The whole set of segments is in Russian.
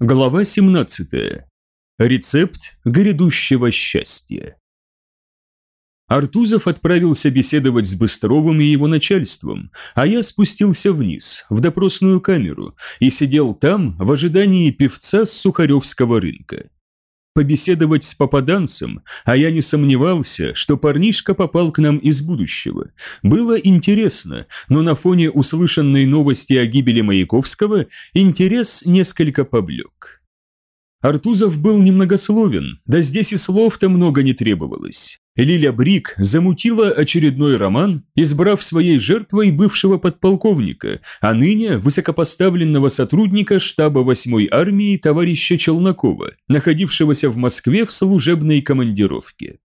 Глава 17. Рецепт грядущего счастья. Артузов отправился беседовать с Быстровым и его начальством, а я спустился вниз, в допросную камеру, и сидел там в ожидании певца с Сухаревского рынка побеседовать с попаданцем, а я не сомневался, что парнишка попал к нам из будущего. Было интересно, но на фоне услышанной новости о гибели Маяковского интерес несколько поблек. Артузов был немногословен, да здесь и слов-то много не требовалось. Лиля Брик замутила очередной роман, избрав своей жертвой бывшего подполковника, а ныне высокопоставленного сотрудника штаба 8-й армии товарища Челнокова, находившегося в Москве в служебной командировке.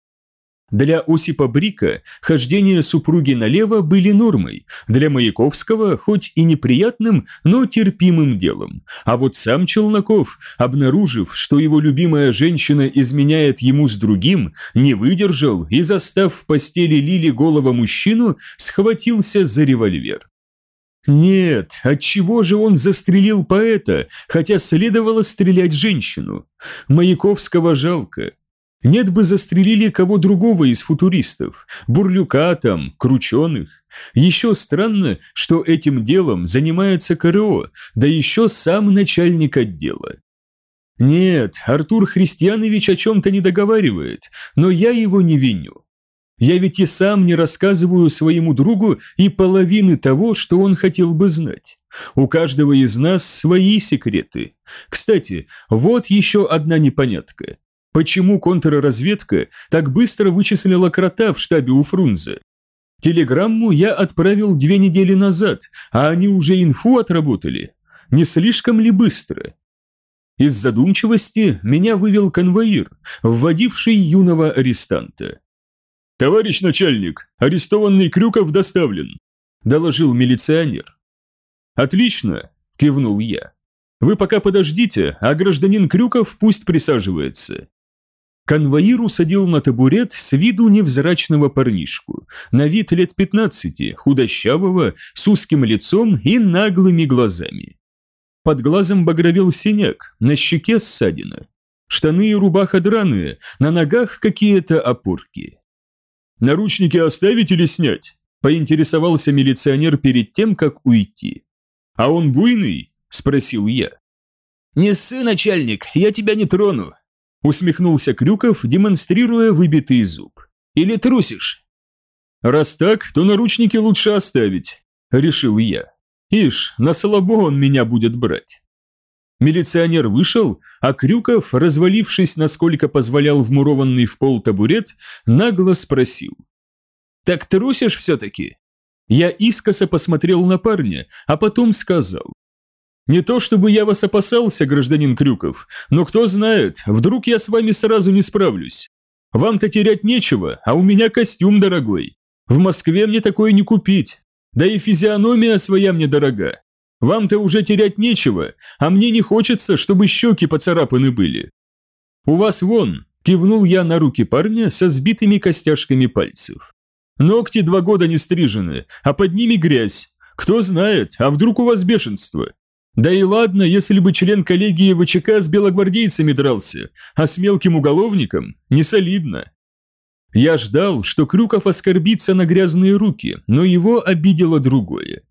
Для Осипа Брика хождение супруги налево были нормой, для Маяковского хоть и неприятным, но терпимым делом. А вот сам Челноков, обнаружив, что его любимая женщина изменяет ему с другим, не выдержал и, застав в постели Лили голого мужчину, схватился за револьвер. Нет, отчего же он застрелил поэта, хотя следовало стрелять женщину? Маяковского жалко, нет бы застрелили кого другого из футуристов, Бурлюка там, Крученых. Еще странно, что этим делом занимается КРО, да еще сам начальник отдела. Нет, Артур Христианович о чем-то не договаривает, но я его не виню. Я ведь и сам не рассказываю своему другу и половины того, что он хотел бы знать. У каждого из нас свои секреты. Кстати, вот еще одна непонятка. Почему контрразведка так быстро вычислила крота в штабе у Фрунзе? Телеграмму я отправил две недели назад, а они уже инфу отработали. Не слишком ли быстро? Из задумчивости меня вывел конвоир, вводивший юного арестанта. «Товарищ начальник, арестованный Крюков доставлен», – доложил милиционер. «Отлично», – кивнул я. «Вы пока подождите, а гражданин Крюков пусть присаживается. Конвоир усадил на табурет с виду невзрачного парнишку, на вид лет пятнадцати, худощавого, с узким лицом и наглыми глазами. Под глазом багровел синяк, на щеке ссадина. Штаны и рубаха драные, на ногах какие-то опорки. «Наручники оставить или снять?» – поинтересовался милиционер перед тем, как уйти. «А он буйный?» – спросил я. «Не ссы, начальник, я тебя не трону», усмехнулся Крюков, демонстрируя выбитый зуб. «Или трусишь?» «Раз так, то наручники лучше оставить», – решил я. «Ишь, на слабо он меня будет брать». Милиционер вышел, а Крюков, развалившись, насколько позволял вмурованный в пол табурет, нагло спросил. «Так трусишь все-таки?» Я искоса посмотрел на парня, а потом сказал. Не то чтобы я вас опасался, гражданин Крюков, но кто знает, вдруг я с вами сразу не справлюсь. Вам-то терять нечего, а у меня костюм дорогой. В Москве мне такое не купить. Да и физиономия своя мне дорога. Вам-то уже терять нечего, а мне не хочется, чтобы щеки поцарапаны были. У вас вон, кивнул я на руки парня со сбитыми костяшками пальцев. Ногти два года не стрижены, а под ними грязь. Кто знает, а вдруг у вас бешенство? Да и ладно, если бы член коллегии ВЧК с белогвардейцами дрался, а с мелким уголовником – не солидно. Я ждал, что Крюков оскорбится на грязные руки, но его обидело другое.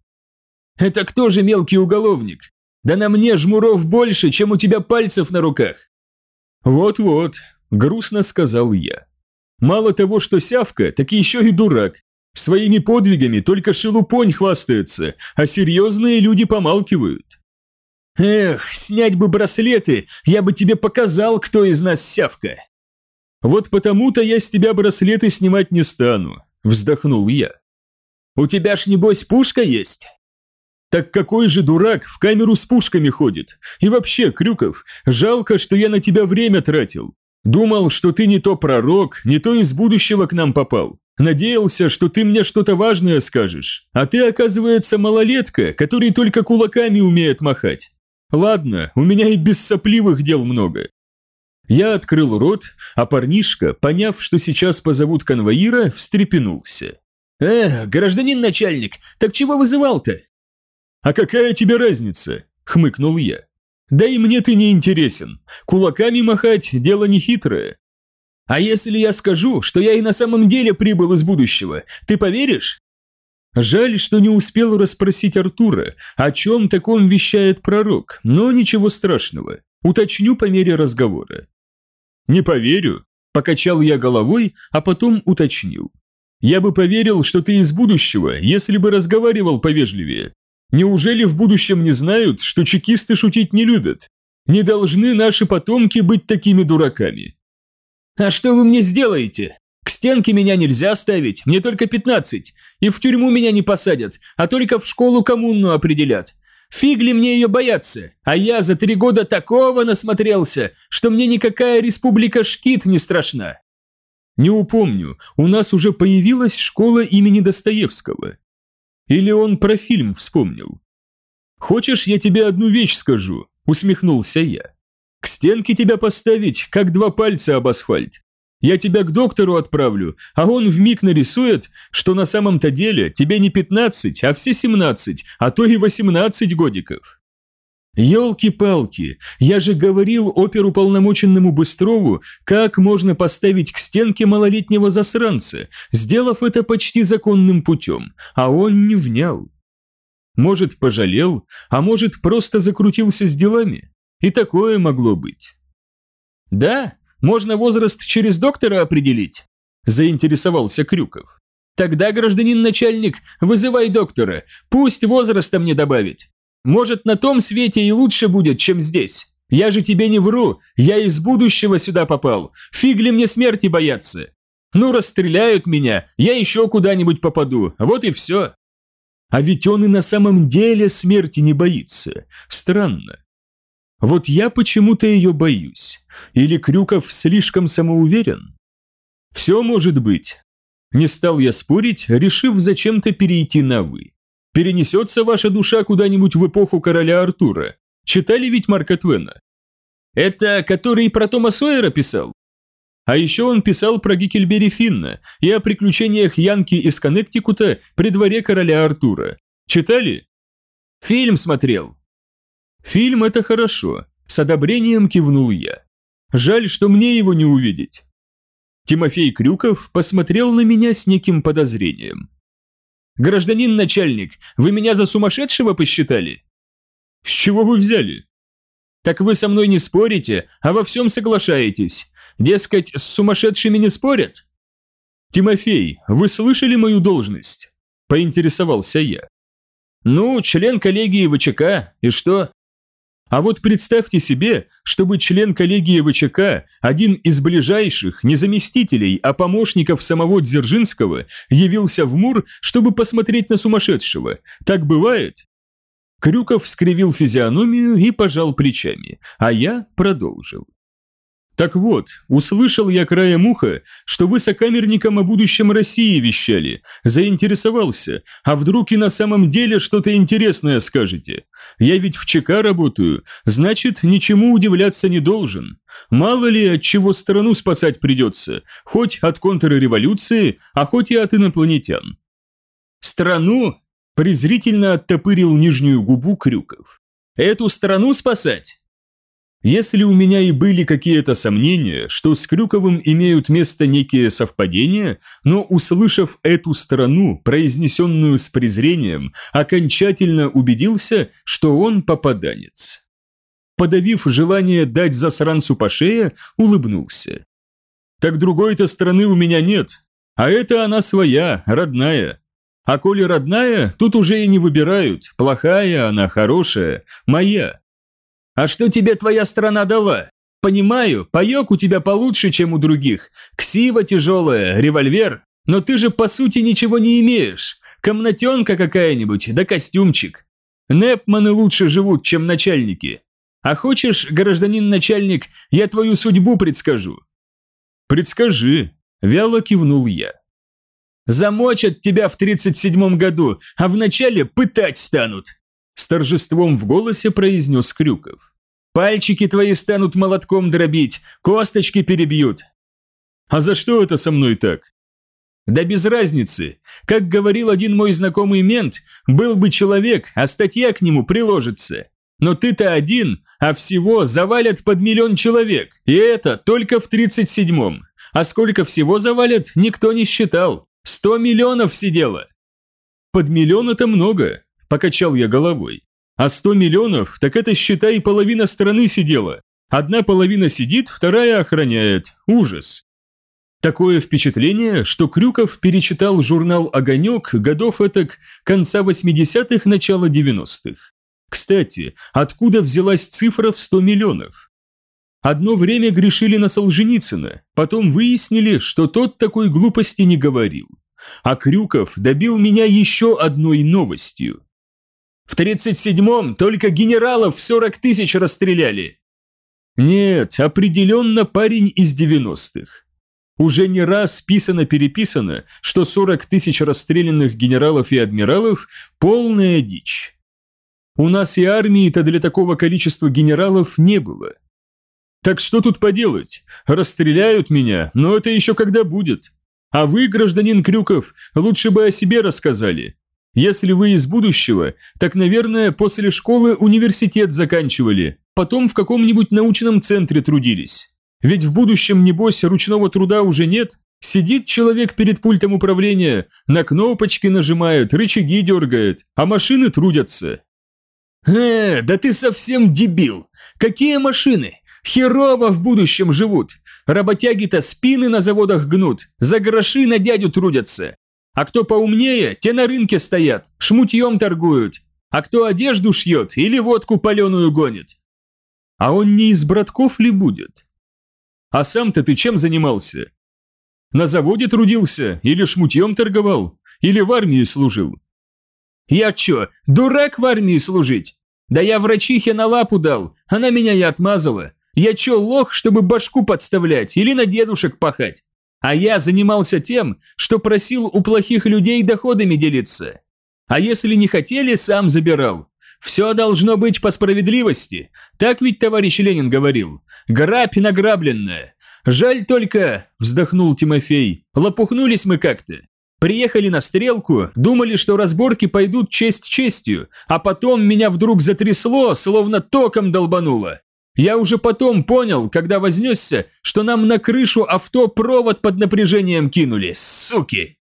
«Это кто же мелкий уголовник? Да на мне жмуров больше, чем у тебя пальцев на руках!» «Вот-вот», – грустно сказал я. «Мало того, что сявка, так еще и дурак. Своими подвигами только шелупонь хвастается, а серьезные люди помалкивают. Эх, снять бы браслеты, я бы тебе показал, кто из нас сявка. Вот потому-то я с тебя браслеты снимать не стану, вздохнул я. У тебя ж небось пушка есть? Так какой же дурак в камеру с пушками ходит? И вообще, Крюков, жалко, что я на тебя время тратил. Думал, что ты не то пророк, не то из будущего к нам попал. Надеялся, что ты мне что-то важное скажешь, а ты, оказывается, малолетка, который только кулаками умеет махать. Ладно, у меня и без сопливых дел много. Я открыл рот, а парнишка, поняв, что сейчас позовут конвоира, встрепенулся. «Эх, гражданин начальник, так чего вызывал-то?» «А какая тебе разница?» – хмыкнул я. Да и мне ты не интересен. Кулаками махать – дело нехитрое. А если я скажу, что я и на самом деле прибыл из будущего, ты поверишь? Жаль, что не успел расспросить Артура, о чем таком вещает пророк, но ничего страшного. Уточню по мере разговора. Не поверю, покачал я головой, а потом уточнил. Я бы поверил, что ты из будущего, если бы разговаривал повежливее. Неужели в будущем не знают, что чекисты шутить не любят? Не должны наши потомки быть такими дураками. А что вы мне сделаете? К стенке меня нельзя ставить, мне только 15, и в тюрьму меня не посадят, а только в школу коммунную определят. Фиг ли мне ее бояться? А я за три года такого насмотрелся, что мне никакая республика Шкит не страшна. Не упомню, у нас уже появилась школа имени Достоевского. Или он про фильм вспомнил? «Хочешь, я тебе одну вещь скажу?» – усмехнулся я. «К стенке тебя поставить, как два пальца об асфальт. Я тебя к доктору отправлю, а он вмиг нарисует, что на самом-то деле тебе не 15, а все 17, а то и 18 годиков». Ёлки-палки, я же говорил оперуполномоченному Быстрову, как можно поставить к стенке малолетнего засранца, сделав это почти законным путем, а он не внял. Может, пожалел, а может, просто закрутился с делами. И такое могло быть. «Да, можно возраст через доктора определить», – заинтересовался Крюков. «Тогда, гражданин начальник, вызывай доктора, пусть возраста мне добавить. Может, на том свете и лучше будет, чем здесь. Я же тебе не вру, я из будущего сюда попал. Фиг ли мне смерти бояться? Ну, расстреляют меня, я еще куда-нибудь попаду, вот и все. А ведь он и на самом деле смерти не боится. Странно. Вот я почему-то ее боюсь. Или Крюков слишком самоуверен? Все может быть. Не стал я спорить, решив зачем-то перейти на «вы». Перенесется ваша душа куда-нибудь в эпоху короля Артура. Читали ведь Марка Твена? Это который про Тома Сойера писал? А еще он писал про Гикельбери Финна и о приключениях Янки из Коннектикута при дворе короля Артура. Читали? Фильм смотрел. Фильм – это хорошо. С одобрением кивнул я. Жаль, что мне его не увидеть. Тимофей Крюков посмотрел на меня с неким подозрением. «Гражданин начальник, вы меня за сумасшедшего посчитали?» «С чего вы взяли?» «Так вы со мной не спорите, а во всем соглашаетесь. Дескать, с сумасшедшими не спорят?» «Тимофей, вы слышали мою должность?» – поинтересовался я. «Ну, член коллегии ВЧК, и что?» А вот представьте себе, чтобы член коллегии ВЧК, один из ближайших, не заместителей, а помощников самого Дзержинского, явился в МУР, чтобы посмотреть на сумасшедшего. Так бывает? Крюков скривил физиономию и пожал плечами, а я продолжил. Так вот, услышал я краем уха, что вы сокамерникам о будущем России вещали, заинтересовался, а вдруг и на самом деле что-то интересное скажете. Я ведь в ЧК работаю, значит, ничему удивляться не должен. Мало ли, от чего страну спасать придется, хоть от контрреволюции, а хоть и от инопланетян. Страну? Презрительно оттопырил нижнюю губу Крюков. Эту страну спасать? Если у меня и были какие-то сомнения, что с Крюковым имеют место некие совпадения, но услышав эту сторону, произнесенную с презрением, окончательно убедился, что он попаданец. Подавив желание дать засранцу по шее, улыбнулся. «Так другой-то страны у меня нет, а это она своя, родная. А коли родная, тут уже и не выбирают, плохая она, хорошая, моя. А что тебе твоя страна дала? Понимаю, паёк у тебя получше, чем у других. Ксива тяжелая, револьвер. Но ты же по сути ничего не имеешь. Комнатенка какая-нибудь, да костюмчик. Непманы лучше живут, чем начальники. А хочешь, гражданин начальник, я твою судьбу предскажу? Предскажи, вяло кивнул я. Замочат тебя в 37 году, а вначале пытать станут. С торжеством в голосе произнес Крюков. «Пальчики твои станут молотком дробить, косточки перебьют». «А за что это со мной так?» «Да без разницы. Как говорил один мой знакомый мент, был бы человек, а статья к нему приложится. Но ты-то один, а всего завалят под миллион человек, и это только в 37-м. А сколько всего завалят, никто не считал. 100 миллионов сидело. Под миллион это много, покачал я головой. А 100 миллионов, так это, считай, половина страны сидела. Одна половина сидит, вторая охраняет. Ужас. Такое впечатление, что Крюков перечитал журнал «Огонек» годов этак конца 80-х, начала 90-х. Кстати, откуда взялась цифра в 100 миллионов? Одно время грешили на Солженицына, потом выяснили, что тот такой глупости не говорил. А Крюков добил меня еще одной новостью. В 37-м только генералов в 40 тысяч расстреляли. Нет, определенно парень из 90-х. Уже не раз списано-переписано, что 40 тысяч расстрелянных генералов и адмиралов – полная дичь. У нас и армии-то для такого количества генералов не было. Так что тут поделать? Расстреляют меня, но это еще когда будет. А вы, гражданин Крюков, лучше бы о себе рассказали. Если вы из будущего, так, наверное, после школы университет заканчивали, потом в каком-нибудь научном центре трудились. Ведь в будущем, небось, ручного труда уже нет. Сидит человек перед пультом управления, на кнопочки нажимает, рычаги дергает, а машины трудятся. «Э, да ты совсем дебил! Какие машины? Херово в будущем живут. Работяги-то спины на заводах гнут, за гроши на дядю трудятся. А кто поумнее, те на рынке стоят, шмутьем торгуют. А кто одежду шьет или водку паленую гонит. А он не из братков ли будет? А сам-то ты чем занимался? На заводе трудился или шмутьем торговал? Или в армии служил? Я чё, дурак в армии служить? Да я врачихе на лапу дал, она меня и отмазала. Я чё, лох, чтобы башку подставлять или на дедушек пахать? А я занимался тем, что просил у плохих людей доходами делиться. А если не хотели, сам забирал. Все должно быть по справедливости. Так ведь товарищ Ленин говорил. Грабь награбленная. Жаль только, вздохнул Тимофей, лопухнулись мы как-то. Приехали на стрелку, думали, что разборки пойдут честь честью, а потом меня вдруг затрясло, словно током долбануло. Я уже потом понял, когда вознесся, что нам на крышу авто провод под напряжением кинули, суки.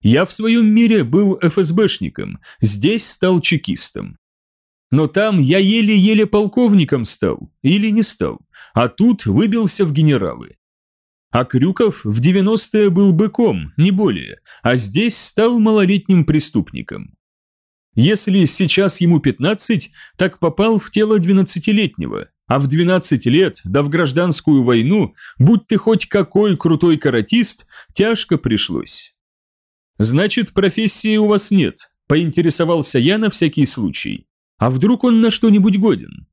Я в своем мире был ФСБшником, здесь стал чекистом. Но там я еле-еле полковником стал, или не стал, а тут выбился в генералы. А Крюков в 90-е был быком, не более, а здесь стал малолетним преступником. Если сейчас ему 15, так попал в тело 12-летнего, а в 12 лет, да в гражданскую войну, будь ты хоть какой крутой каратист, тяжко пришлось. Значит, профессии у вас нет, поинтересовался я на всякий случай. А вдруг он на что-нибудь годен?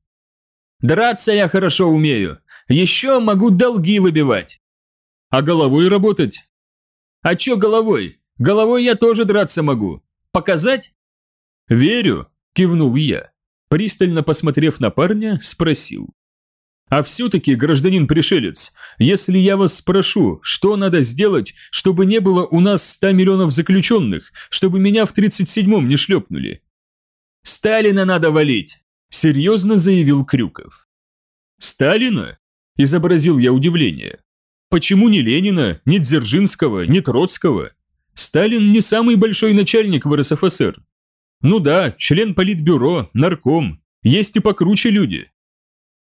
Драться я хорошо умею. Еще могу долги выбивать. А головой работать? А чё головой? Головой я тоже драться могу. Показать? Верю, кивнул я. Пристально посмотрев на парня, спросил. А все-таки, гражданин пришелец, если я вас спрошу, что надо сделать, чтобы не было у нас 100 миллионов заключенных, чтобы меня в 37-м не шлепнули? «Сталина надо валить!» – серьезно заявил Крюков. «Сталина?» – изобразил я удивление. «Почему не Ленина, не Дзержинского, не Троцкого? Сталин не самый большой начальник в РСФСР. Ну да, член политбюро, нарком, есть и покруче люди.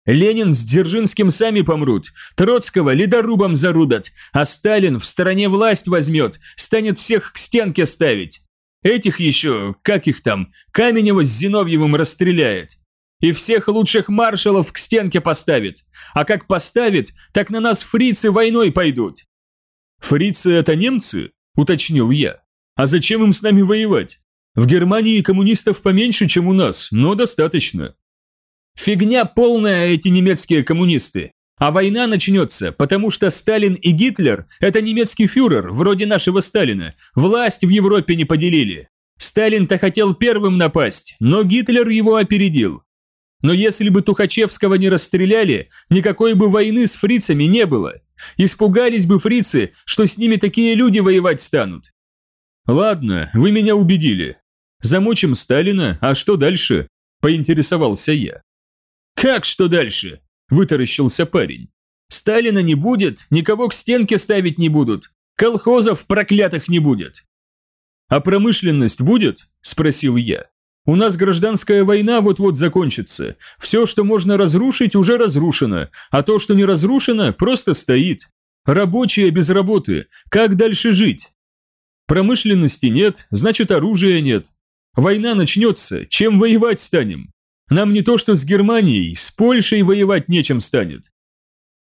Ленин с Дзержинским сами помрут, Троцкого ледорубом зарубят, а Сталин в стороне власть возьмет, станет всех к стенке ставить. Этих еще, как их там, Каменева с Зиновьевым расстреляет. И всех лучших маршалов к стенке поставит. А как поставит, так на нас фрицы войной пойдут. Фрицы это немцы? Уточнил я. А зачем им с нами воевать? В Германии коммунистов поменьше, чем у нас, но достаточно. Фигня полная эти немецкие коммунисты. А война начнется, потому что Сталин и Гитлер – это немецкий фюрер, вроде нашего Сталина. Власть в Европе не поделили. Сталин-то хотел первым напасть, но Гитлер его опередил. Но если бы Тухачевского не расстреляли, никакой бы войны с фрицами не было. Испугались бы фрицы, что с ними такие люди воевать станут. Ладно, вы меня убедили. Замочим Сталина, а что дальше? – поинтересовался я. «Как что дальше?» – вытаращился парень. «Сталина не будет, никого к стенке ставить не будут, колхозов проклятых не будет». «А промышленность будет?» – спросил я. «У нас гражданская война вот-вот закончится. Все, что можно разрушить, уже разрушено, а то, что не разрушено, просто стоит. Рабочие без работы. Как дальше жить?» Промышленности нет, значит оружия нет. Война начнется, чем воевать станем? Нам не то что с Германией, с Польшей воевать нечем станет.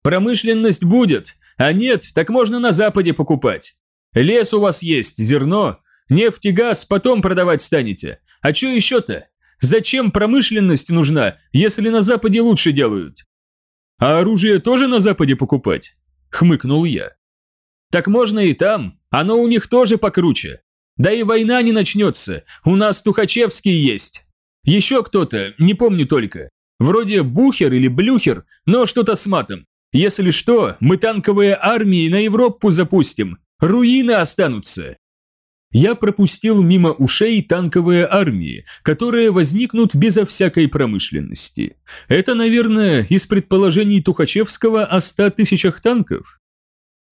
Промышленность будет, а нет, так можно на Западе покупать. Лес у вас есть, зерно, нефть и газ потом продавать станете. А что еще-то? Зачем промышленность нужна, если на Западе лучше делают? А оружие тоже на Западе покупать? Хмыкнул я. Так можно и там, оно у них тоже покруче. Да и война не начнется, у нас Тухачевский есть. Еще кто-то, не помню только. Вроде Бухер или Блюхер, но что-то с матом. Если что, мы танковые армии на Европу запустим. Руины останутся. Я пропустил мимо ушей танковые армии, которые возникнут безо всякой промышленности. Это, наверное, из предположений Тухачевского о ста тысячах танков.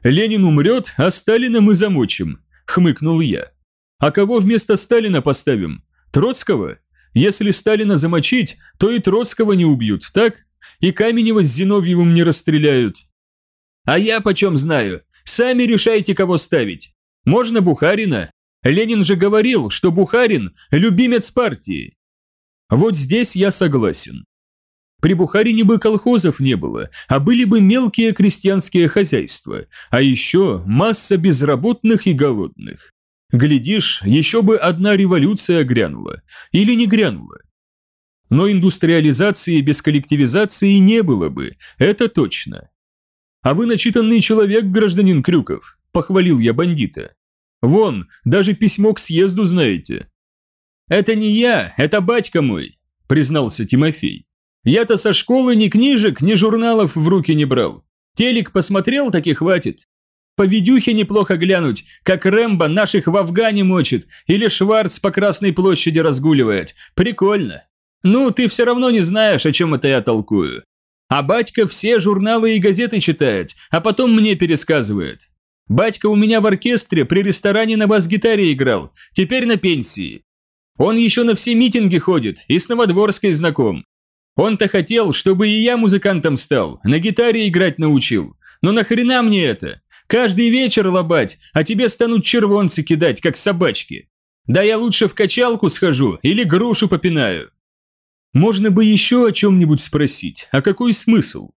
Ленин умрет, а Сталина мы замочим, хмыкнул я. А кого вместо Сталина поставим? Троцкого? Если Сталина замочить, то и Троцкого не убьют, так? И Каменева с Зиновьевым не расстреляют. А я почем знаю? Сами решайте, кого ставить. Можно Бухарина? Ленин же говорил, что Бухарин – любимец партии. Вот здесь я согласен. При Бухарине бы колхозов не было, а были бы мелкие крестьянские хозяйства, а еще масса безработных и голодных. Глядишь, еще бы одна революция грянула. Или не грянула. Но индустриализации без коллективизации не было бы, это точно. А вы начитанный человек, гражданин Крюков, похвалил я бандита. Вон, даже письмо к съезду знаете. Это не я, это батька мой, признался Тимофей. Я-то со школы ни книжек, ни журналов в руки не брал. Телек посмотрел, так и хватит. По видюхе неплохо глянуть, как Рэмбо наших в Афгане мочит, или Шварц по Красной площади разгуливает. Прикольно. Ну, ты все равно не знаешь, о чем это я толкую. А батька все журналы и газеты читает, а потом мне пересказывает. Батька у меня в оркестре при ресторане на бас-гитаре играл, теперь на пенсии. Он еще на все митинги ходит и с Новодворской знаком. Он-то хотел, чтобы и я музыкантом стал, на гитаре играть научил. Но нахрена мне это? Каждый вечер лобать, а тебе станут червонцы кидать, как собачки. Да я лучше в качалку схожу или грушу попинаю. Можно бы еще о чем-нибудь спросить, а какой смысл?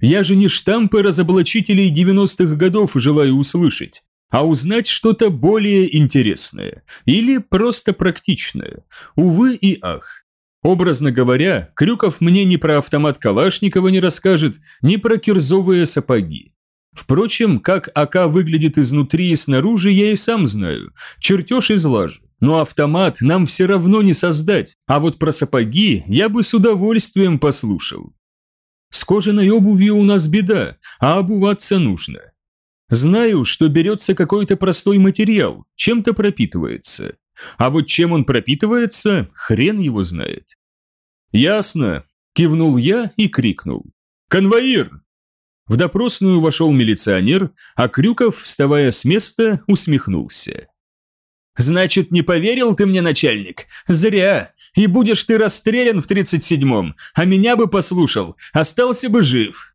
Я же не штампы разоблачителей 90-х годов желаю услышать, а узнать что-то более интересное или просто практичное. Увы и ах. Образно говоря, Крюков мне ни про автомат Калашникова не расскажет, ни про кирзовые сапоги. Впрочем, как АК выглядит изнутри и снаружи, я и сам знаю. Чертеж из. Но автомат нам все равно не создать, а вот про сапоги я бы с удовольствием послушал. С кожаной обувью у нас беда, а обуваться нужно. Знаю, что берется какой-то простой материал, чем-то пропитывается. А вот чем он пропитывается, хрен его знает. «Ясно», – кивнул я и крикнул. «Конвоир, в допросную вошел милиционер, а Крюков, вставая с места, усмехнулся. «Значит, не поверил ты мне, начальник? Зря. И будешь ты расстрелян в 37-м, а меня бы послушал, остался бы жив.